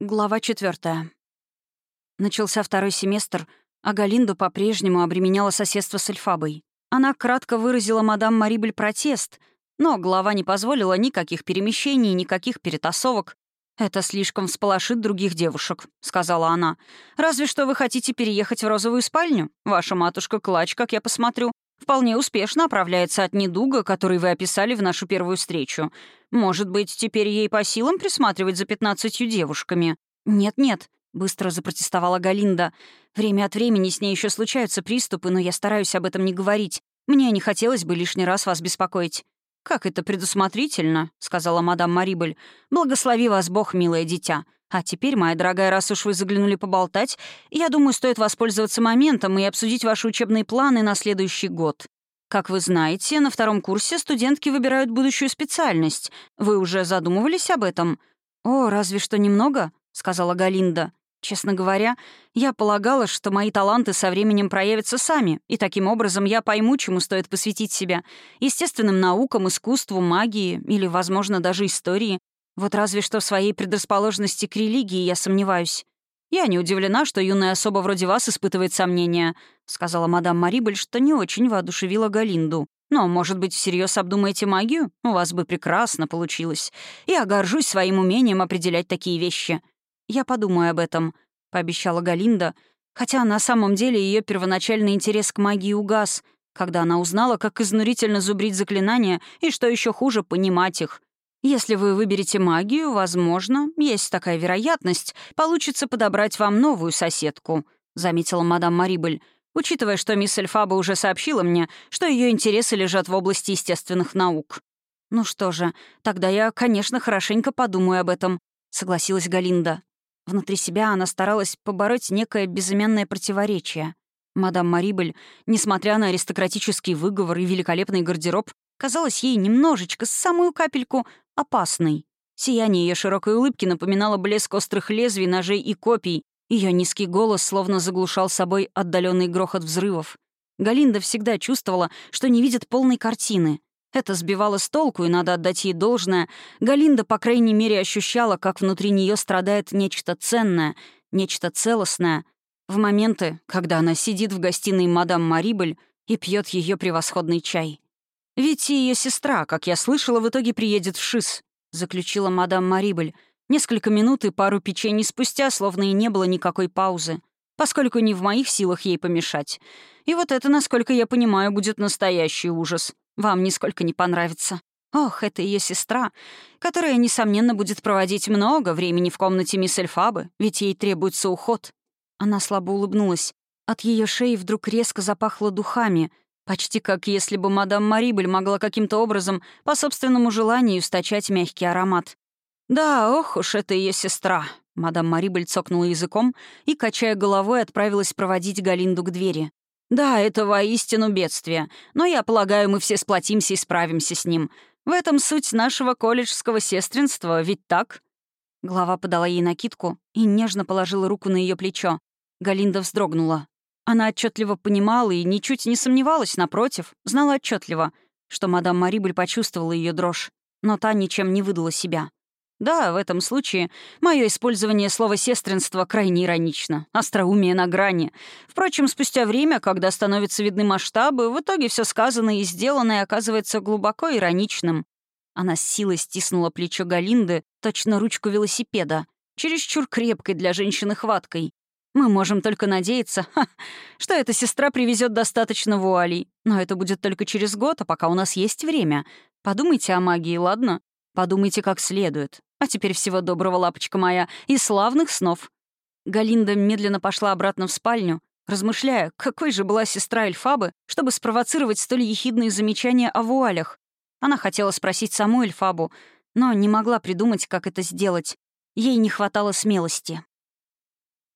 Глава четвертая. Начался второй семестр, а Галинду по-прежнему обременяло соседство с Эльфабой. Она кратко выразила мадам Марибель протест, но глава не позволила никаких перемещений, никаких перетасовок. «Это слишком всполошит других девушек», — сказала она. «Разве что вы хотите переехать в розовую спальню? Ваша матушка Клач, как я посмотрю, вполне успешно оправляется от недуга, который вы описали в нашу первую встречу. Может быть, теперь ей по силам присматривать за пятнадцатью девушками? Нет-нет, быстро запротестовала Галинда. Время от времени с ней еще случаются приступы, но я стараюсь об этом не говорить. Мне не хотелось бы лишний раз вас беспокоить. «Как это предусмотрительно», — сказала мадам Марибель. «Благослови вас Бог, милое дитя. А теперь, моя дорогая, раз уж вы заглянули поболтать, я думаю, стоит воспользоваться моментом и обсудить ваши учебные планы на следующий год. Как вы знаете, на втором курсе студентки выбирают будущую специальность. Вы уже задумывались об этом? «О, разве что немного», — сказала Галинда. «Честно говоря, я полагала, что мои таланты со временем проявятся сами, и таким образом я пойму, чему стоит посвятить себя. Естественным наукам, искусству, магии или, возможно, даже истории. Вот разве что в своей предрасположенности к религии я сомневаюсь. «Я не удивлена, что юная особа вроде вас испытывает сомнения», — сказала мадам Марибель, что не очень воодушевила Галинду. «Но, может быть, всерьез обдумаете магию? У вас бы прекрасно получилось. Я горжусь своим умением определять такие вещи». «Я подумаю об этом», — пообещала Галинда, хотя на самом деле ее первоначальный интерес к магии угас, когда она узнала, как изнурительно зубрить заклинания и, что еще хуже, понимать их. Если вы выберете магию, возможно, есть такая вероятность, получится подобрать вам новую соседку», — заметила мадам Марибель, учитывая, что мисс Эльфаба уже сообщила мне, что ее интересы лежат в области естественных наук. «Ну что же, тогда я, конечно, хорошенько подумаю об этом», — согласилась Галинда. Внутри себя она старалась побороть некое безымянное противоречие. Мадам Марибель, несмотря на аристократический выговор и великолепный гардероб, казалась ей немножечко, самую капельку, опасной. Сияние ее широкой улыбки напоминало блеск острых лезвий, ножей и копий. Ее низкий голос словно заглушал собой отдаленный грохот взрывов. Галинда всегда чувствовала, что не видит полной картины. Это сбивало с толку, и надо отдать ей должное. Галинда, по крайней мере, ощущала, как внутри нее страдает нечто ценное, нечто целостное. В моменты, когда она сидит в гостиной мадам Марибель и пьет ее превосходный чай. «Ведь и ее сестра, как я слышала, в итоге приедет в ШИС», — заключила мадам Марибель. Несколько минут и пару печений спустя, словно и не было никакой паузы, поскольку не в моих силах ей помешать. И вот это, насколько я понимаю, будет настоящий ужас. Вам нисколько не понравится. Ох, это ее сестра, которая, несомненно, будет проводить много времени в комнате мисс Эльфабы, ведь ей требуется уход. Она слабо улыбнулась. От ее шеи вдруг резко запахло духами — Почти как если бы мадам Марибель могла каким-то образом по собственному желанию источать мягкий аромат. «Да, ох уж это ее сестра!» Мадам Марибель цокнула языком и, качая головой, отправилась проводить Галинду к двери. «Да, это воистину бедствие, но я полагаю, мы все сплотимся и справимся с ним. В этом суть нашего колледжского сестринства, ведь так?» Глава подала ей накидку и нежно положила руку на ее плечо. Галинда вздрогнула. Она отчетливо понимала и ничуть не сомневалась, напротив, знала отчетливо, что мадам Марибель почувствовала ее дрожь, но та ничем не выдала себя. Да, в этом случае мое использование слова «сестринство» крайне иронично, остроумие на грани. Впрочем, спустя время, когда становятся видны масштабы, в итоге все сказанное и сделанное оказывается глубоко ироничным. Она с силой стиснула плечо Галинды, точно ручку велосипеда, чересчур крепкой для женщины хваткой, мы можем только надеяться, ха, что эта сестра привезет достаточно вуалей. Но это будет только через год, а пока у нас есть время. Подумайте о магии, ладно? Подумайте как следует. А теперь всего доброго, лапочка моя, и славных снов». Галинда медленно пошла обратно в спальню, размышляя, какой же была сестра Эльфабы, чтобы спровоцировать столь ехидные замечания о вуалях. Она хотела спросить саму Эльфабу, но не могла придумать, как это сделать. Ей не хватало смелости.